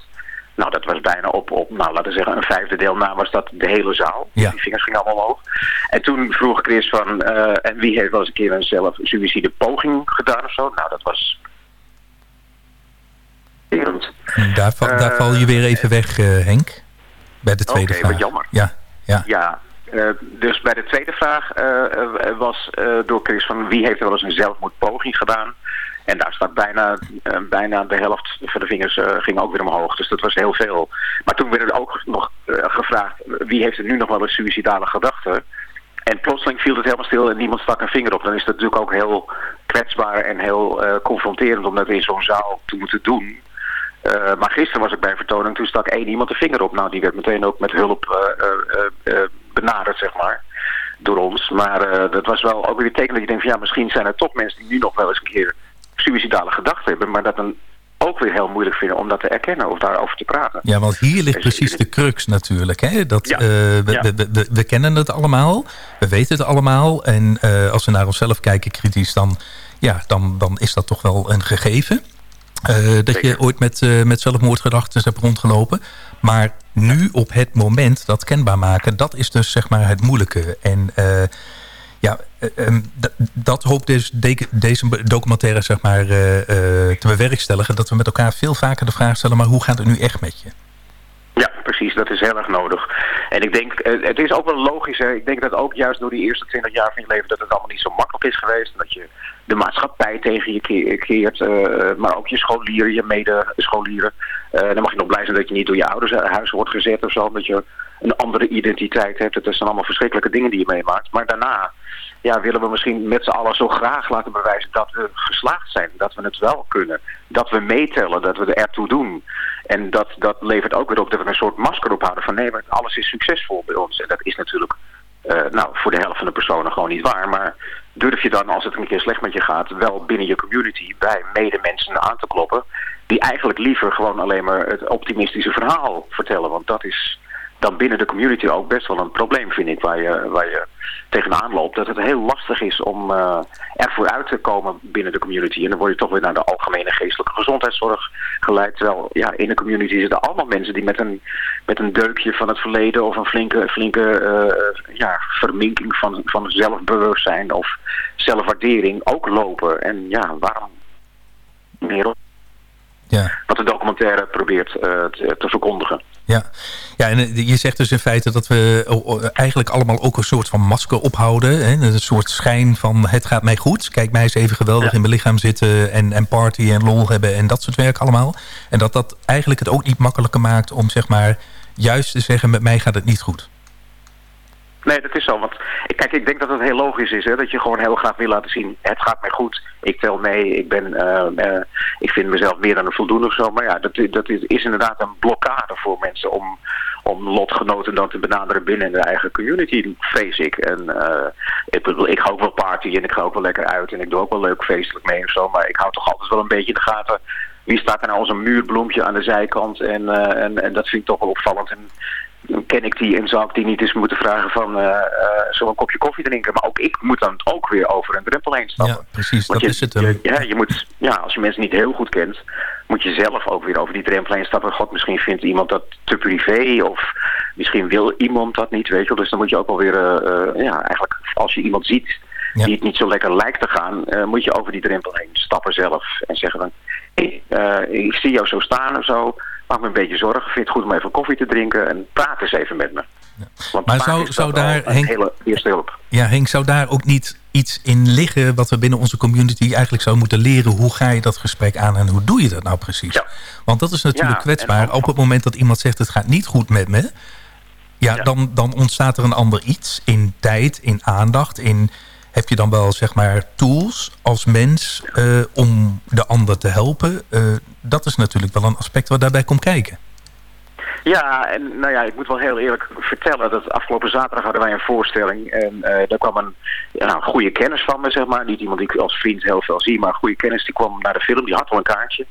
Nou, dat was bijna op, op nou, laten we zeggen, een vijfde deel na was dat de hele zaal. Ja. Die vingers gingen allemaal omhoog. En toen vroeg Chris van, eh, en wie heeft wel eens een keer een zelf-suïcide poging gedaan of zo? Nou, dat was... Daar, val- daar Eh, val je weer even weg, eh, Henk. Bij de tweede Oké, vraag. wat jammer. Ja, ja. Ja, dus bij de tweede vraag was door Chris van wie heeft er wel eens een zelfmoordpoging gedaan? En daar staat bijna, eh, bijna de helft van de vingers eh, ging ook weer omhoog. Dus dat was heel veel. Maar toen werd er ook nog eh, gevraagd wie heeft er nu nog wel eens suïcidale gedachten? En plotseling viel het helemaal stil en niemand stak een vinger op. Dan is dat natuurlijk ook heel kwetsbaar en heel confronterend om dat in zo'n zaal te moeten doen. Maar gisteren was ik bij een vertoning, toen stak één iemand de vinger op. Nou, die werd meteen ook met hulp benaderd, zeg maar, door ons. Maar dat was wel ook weer een teken dat je denkt van ja, misschien zijn er toch mensen die nu nog wel eens een keer suïcidale gedachten hebben, maar dat dan ook weer heel moeilijk vinden om dat te erkennen of daarover te praten. Ja, want hier ligt precies de crux natuurlijk. Hè? Dat, eh, we, we, we, we kennen het allemaal, we weten het allemaal. En eh, als we naar onszelf kijken kritisch, dan, ja, dan, dan is dat toch wel een gegeven. Eh, dat je ooit met, eh, met zelfmoordgedachten hebt rondgelopen. Maar nu op het moment dat kenbaar maken, dat is dus zeg maar het moeilijke. En ja, eh, ehm, dat hoopt dus de- deze documentaire zeg maar, eh, eh, te bewerkstelligen. Dat we met elkaar veel vaker de vraag stellen, maar hoe gaat het nu echt met je? Ja, precies. Dat is heel erg nodig. En ik denk, eh, het is ook wel logisch. Ik denk dat ook juist door die eerste 20 jaar van je leven... dat het allemaal niet zo makkelijk is geweest. Dat je de maatschappij tegen je ke- keert. eh, maar ook je scholieren, je medescholieren. Eh dan mag je nog blij zijn dat je niet door je ouders huis wordt gezet of zo. Dat je een andere identiteit hebt. Het zijn allemaal verschrikkelijke dingen die je meemaakt. Maar daarna ja, willen we misschien met z'n allen zo graag laten bewijzen dat we geslaagd zijn. Dat we het wel kunnen. Dat we meetellen, dat we er ertoe doen. En dat, dat levert ook weer op dat we een soort masker ophouden van nee, maar alles is succesvol bij ons. En dat is natuurlijk eh, nou, voor de helft van de personen gewoon niet waar. Maar durf je dan, als het een keer slecht met je gaat, wel binnen je community bij medemensen aan te kloppen. Die eigenlijk liever gewoon alleen maar het optimistische verhaal vertellen. Want dat is dan binnen de community ook best wel een probleem, vind ik, waar je, waar je tegenaan loopt. Dat het heel lastig is om eh er vooruit te komen binnen de community. En dan word je toch weer naar de algemene geestelijke gezondheidszorg geleid. Terwijl ja, in de community zitten allemaal mensen die met een, met een deukje van het verleden of een flinke, flinke eh, ja, verminking van, van zelfbewustzijn of zelfwaardering ook lopen. En ja, waarom meer op? Ja. Wat de documentaire probeert eh, te, te verkondigen. Ja, ja en eh, je zegt dus in feite dat we oh, eigenlijk allemaal ook een soort van masker ophouden. Hè? Een soort schijn van het gaat mij goed. Kijk mij eens even geweldig in mijn lichaam zitten en, en party en lol hebben en dat soort werk allemaal. En dat dat eigenlijk het ook niet makkelijker maakt om zeg maar juist te zeggen met mij gaat het niet goed. Nee, dat is zo. Want kijk, ik denk dat het heel logisch is. Hè, dat je gewoon heel graag wil laten zien. Het gaat mij goed. Ik tel mee. Ik, ben, eh, ik vind mezelf meer dan een voldoende of zo. Maar ja, dat, dat is, is inderdaad een blokkade voor mensen om, om lotgenoten dan te benaderen binnen de eigen community, vrees ik. En eh, ik, bedoel, ik ga ook wel party en ik ga ook wel lekker uit en ik doe ook wel leuk feestelijk mee of zo. Maar ik hou toch altijd wel een beetje in de gaten. Wie staat er nou als een muurbloempje aan de zijkant? En, en, en dat vind ik toch wel opvallend. En ken ik die en zou ik die niet eens moeten vragen van eh, zo een kopje koffie drinken. Maar ook ik moet dan ook weer over een drempel heen stappen. Ja, precies. Want dat je, is het. je- ja, je moet, ja, als je mensen niet heel goed kent, moet je zelf ook weer over die drempel heen stappen. God, misschien vindt iemand dat te privé of misschien wil iemand dat niet, weet je wel. Dus dan moet je ook wel weer, eh, ja, eigenlijk als je iemand ziet die het niet zo lekker lijkt te gaan, moet je over die drempel heen stappen zelf en zeggen van, hé, eh, ik zie jou zo staan of zo, maak me een beetje zorgen, vind het goed om even koffie te drinken en praat eens even met me. Want Maar zou- zou daar, Henk- hele eerste hulp. Ja, Henk, zou daar ook niet iets in liggen... wat we binnen onze community eigenlijk zouden moeten leren? Hoe ga je dat gesprek aan en hoe doe je dat nou precies? Want dat is natuurlijk Ja, kwetsbaar. Op het moment dat iemand zegt het gaat niet goed met me... Ja, Dan, dan ontstaat er een ander iets in tijd, in aandacht... in heb je dan wel zeg maar tools als mens eh, om de ander te helpen? Eh, dat is natuurlijk wel een aspect wat daarbij komt kijken. Ja, en nou ja, ik moet wel heel eerlijk vertellen dat afgelopen zaterdag hadden wij een voorstelling en eh, daar kwam een nou, goede kennis van me, zeg maar. Niet iemand die ik als vriend heel veel zie, maar een goede kennis die kwam naar de film, die had wel een kaartje.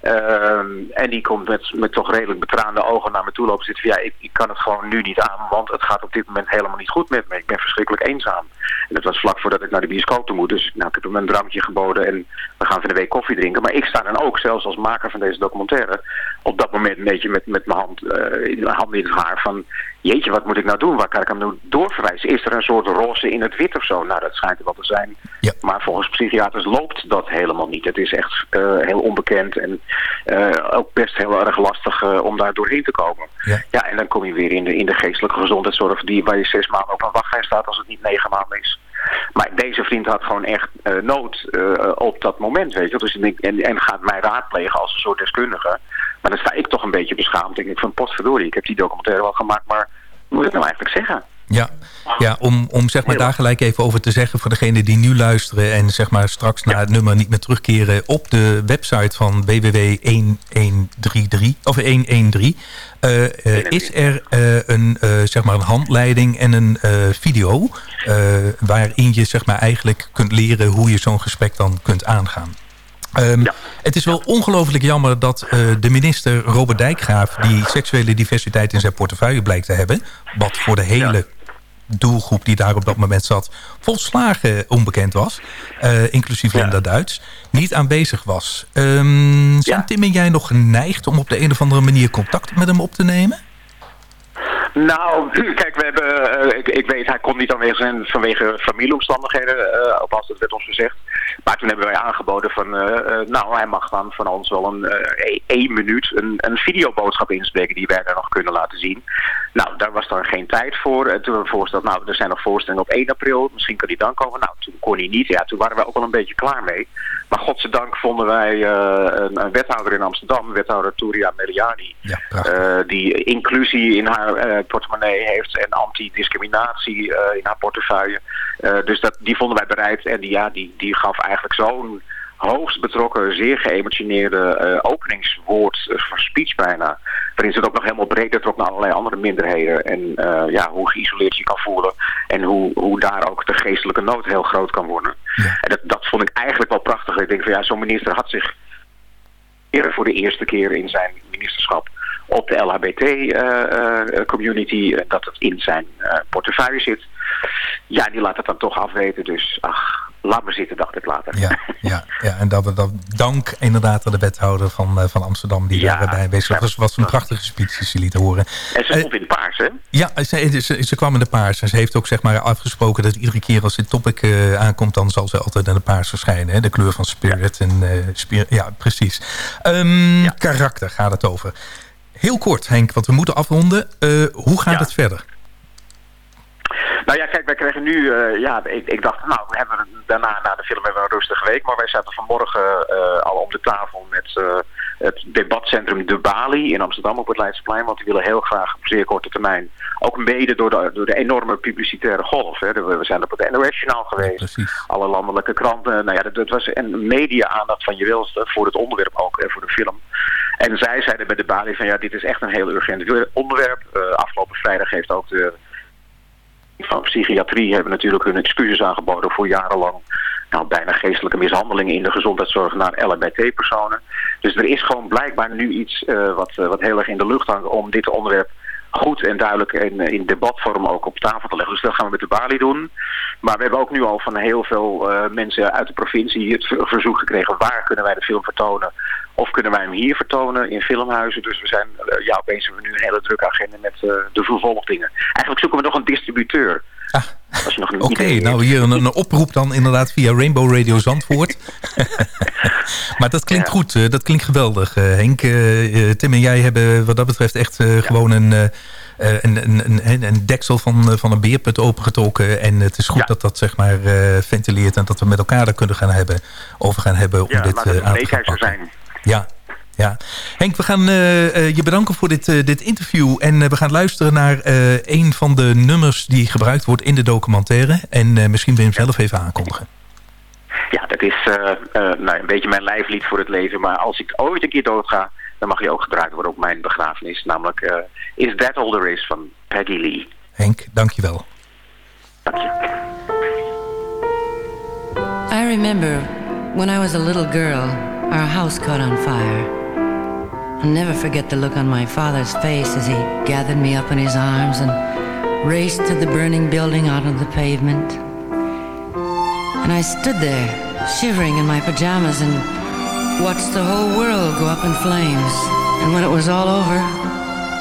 Ehm, en die komt met, met toch redelijk betraande ogen naar me toe lopen zitten van ja, ik, ik kan het gewoon nu niet aan, want het gaat op dit moment helemaal niet goed met me. Ik ben verschrikkelijk eenzaam. En dat was vlak voordat ik naar de bioscoop toe moet. Dus nou, ik heb hem een drankje geboden en we gaan van de week koffie drinken. Maar ik sta dan ook, zelfs als maker van deze documentaire, op dat moment een beetje met, met mijn hand, eh, in, mijn hand in het haar van... Jeetje, wat moet ik nou doen? Waar kan ik hem nu doorverwijzen? Is er een soort roze in het wit of zo? Nou, dat schijnt er wel te zijn. Maar volgens psychiaters loopt dat helemaal niet. Het is echt eh, heel onbekend en eh, ook best heel erg lastig eh, om daar doorheen te komen. Ja. en dan kom je weer in de, in de geestelijke gezondheidszorg die, waar je zes maanden op een wachtrij staat als het niet negen maanden is. Maar deze vriend had gewoon echt nood op dat moment, weet je. Dus en, en gaat mij raadplegen als een soort deskundige. Maar dan sta ik toch een beetje beschaamd. Denk ik van potverdorie, ik heb die documentaire wel gemaakt, maar wat moet ik nou eigenlijk zeggen? Ja, ja om, om zeg maar daar gelijk even over te zeggen voor degenen die nu luisteren en zeg maar straks naar het nummer niet meer terugkeren op de website van www.1133 of 113 eh, eh, is er eh, een zeg maar een handleiding en een video waarin je zeg maar eigenlijk kunt leren hoe je zo'n gesprek dan kunt aangaan. Ehm, Het is wel ongelooflijk jammer dat eh, de minister Robert Dijkgraaf... die seksuele diversiteit in zijn portefeuille blijkt te hebben... wat voor de hele doelgroep die daar op dat moment zat... volslagen onbekend was, eh, inclusief Linda Duits... niet aanwezig was. Ehm, zijn Tim en jij nog geneigd om op de een of andere manier contact met hem op te nemen? Nou, kijk, we hebben, eh, ik, ik weet, hij kon niet aanwezig zijn vanwege familieomstandigheden, uh, althans dat werd ons gezegd. Maar toen hebben wij aangeboden van, uh, uh, nou, hij mag dan van ons wel een e- één minuut een, een videoboodschap inspreken die wij daar nog kunnen laten zien. Nou, daar was dan geen tijd voor. En toen we voorgesteld, nou, er zijn nog voorstellingen op 1 april, misschien kan hij dan komen. Nou, toen kon hij niet. Ja, toen waren we ook wel een beetje klaar mee. Maar godzijdank vonden wij een, een, wethouder in Amsterdam, wethouder Touria Meliani, die inclusie in haar portemonnee heeft en anti-discriminatie uh, in haar portefeuille. Uh, dus dat, die vonden wij bereid en die, ja, die, die gaf eigenlijk zo'n hoogst betrokken, zeer geëmotioneerde uh, openingswoord voor speech bijna. Waarin ze het ook nog helemaal breder trok naar allerlei andere minderheden. En ja, hoe geïsoleerd je kan voelen. En hoe, hoe daar ook de geestelijke nood heel groot kan worden. Ja. En dat, dat vond ik eigenlijk wel prachtig. Ik denk van ja, zo'n minister had zich eerder voor de eerste keer in zijn op de LHBT-community, uh, uh, dat het in zijn portefeuille zit. Ja, die laat het dan toch afweten. Dus ach, laat me zitten, dacht ik later. Ja, ja, ja. en dat, dat dank inderdaad aan de wethouder van, van Amsterdam die ja, daarbij bezig was. was een prachtige speech die ze liet horen. En ze stond in de paars, hè? Ja, ze, ze, ze, kwam in de paars. En ze heeft ook zeg maar afgesproken dat iedere keer als dit topic aankomt... dan zal ze altijd in de paars verschijnen. Hè? De kleur van spirit. Ja, en, spirit, ja precies. Um, ja. Karakter gaat het over. Heel kort, Henk, want we moeten afronden. Uh, hoe gaat ja. het verder? Nou ja, kijk, wij kregen nu, uh, ja, ik, ik, dacht, nou, we hebben daarna na de film hebben we een rustige week, maar wij zaten vanmorgen uh, al om de tafel met het debatcentrum De Bali in Amsterdam op het Leidseplein, want die willen heel graag op zeer korte termijn, ook mede door de, door de enorme publicitaire golf. Hè. We zijn op het NOS-journaal geweest, ja, alle landelijke kranten, nou ja, dat, dat was een media-aandacht van je wilste voor het onderwerp ook en voor de film. En zij zeiden bij De Bali van, ja, dit is echt een heel urgent onderwerp. afgelopen vrijdag heeft ook de van psychiatrie hebben natuurlijk hun excuses aangeboden voor jarenlang nou, bijna geestelijke mishandelingen in de gezondheidszorg naar LHBT-personen. Dus er is gewoon blijkbaar nu iets uh, wat, uh, wat heel erg in de lucht hangt om dit onderwerp goed en duidelijk in, in debatvorm ook op tafel te leggen. Dus dat gaan we met de Bali doen. Maar we hebben ook nu al van heel veel uh, mensen uit de provincie het verzoek gekregen... waar kunnen wij de film vertonen? Of kunnen wij hem hier vertonen in filmhuizen? Dus we zijn, ja, opeens hebben we nu een hele drukke agenda met de vervolgdingen. Eigenlijk zoeken we nog een distributeur. Ah. Als je nog een Oké, nou hier een, een oproep dan inderdaad via Rainbow Radio Zandvoort. maar dat klinkt goed, eh, dat klinkt geweldig. eh, Henk, Eh, Tim en jij hebben wat dat betreft echt gewoon een, een, een, een, een deksel van, van een beerput opengetrokken. En het is goed dat dat zeg maar ventileert en dat we met elkaar daar kunnen gaan hebben, over gaan hebben om Ja, dit aan te gaan meekijzer pakken. zijn. Ja, ja. Henk, we gaan eh, eh, je bedanken voor dit, eh, dit interview. En we gaan luisteren naar eh, een van de nummers die gebruikt wordt in de documentaire. En eh, misschien wil je hem zelf even aankondigen. Ja, dat is eh, eh, nou, een beetje mijn lijflied voor het leven. Maar als ik ooit een keer doodga, dan mag hij ook gebruikt worden op mijn begrafenis. Namelijk eh, Is That All There Is van Peggy Lee. Henk, dankjewel. I remember when I was a little girl, our house caught on fire. I'll never forget the look on my father's face as he gathered me up in his arms and raced to the burning building out on the pavement. And I stood there, shivering in my pajamas, and watched the whole world go up in flames. And when it was all over,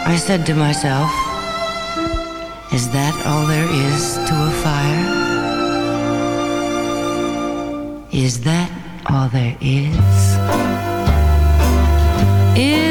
I said to myself, Is that all there is to a fire? Is that all there is? Is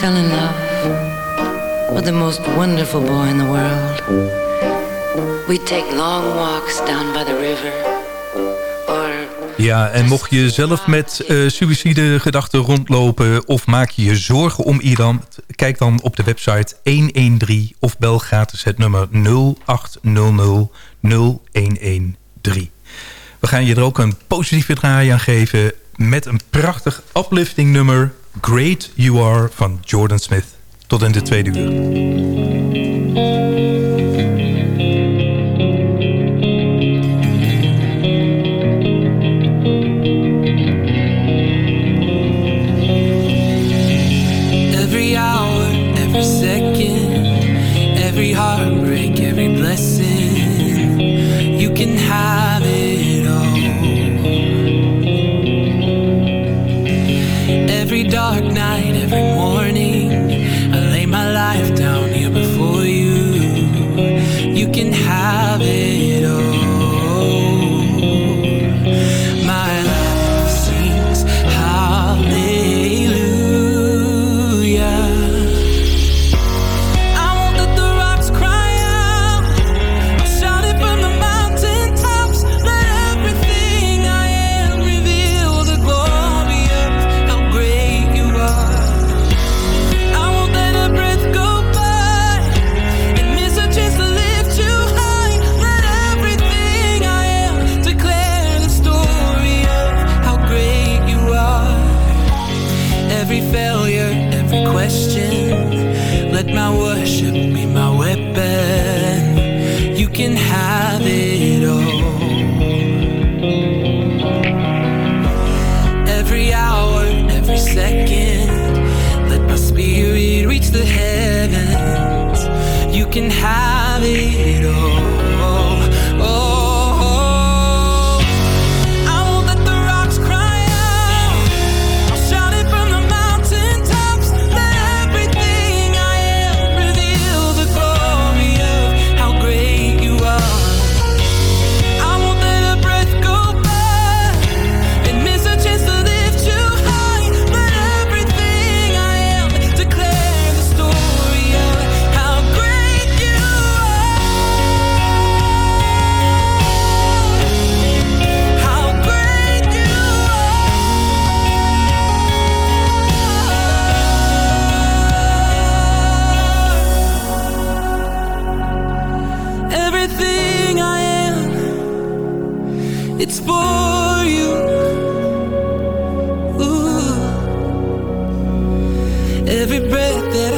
fell in love with the most wonderful boy in the world. We'd take long walks down by the river. Ja, en mocht je zelf met eh suïcide gedachten rondlopen... of maak je je zorgen om iemand... kijk dan op de website 113 of bel gratis het nummer 0800 0113. We gaan je er ook een positieve draai aan geven... met een prachtig uplifting nummer... Great You Are van Jordan Smith. Tot in de tweede uur. Every hour, every second, every heartbreak, every blessing, you can have dark night, every morning,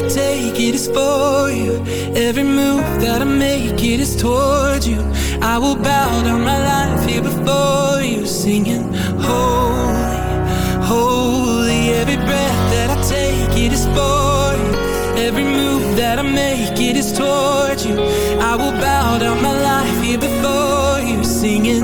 I take, it is for you. Every move that I make, it is toward you. I will bow down my life here before you, singing, Holy, holy. Every breath that I take, it is for you. Every move that I make, it is toward you. I will bow down my life here before you, singing,